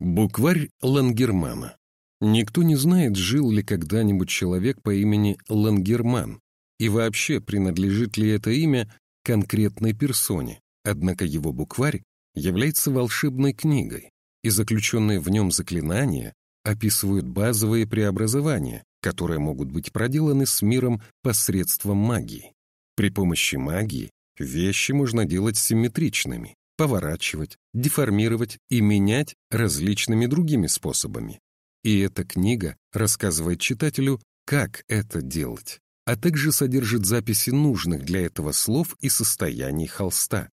Букварь Лангермана. Никто не знает, жил ли когда-нибудь человек по имени Лангерман, и вообще принадлежит ли это имя конкретной персоне, однако его букварь является волшебной книгой, и заключенные в нем заклинания описывают базовые преобразования, которые могут быть проделаны с миром посредством магии. При помощи магии вещи можно делать симметричными, поворачивать, деформировать и менять различными другими способами. И эта книга рассказывает читателю, как это делать, а также содержит записи нужных для этого слов и состояний холста.